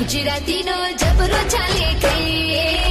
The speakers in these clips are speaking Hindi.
ગુજરાતીનો જબરો ચાલે કઈ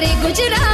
हमारे गुजरात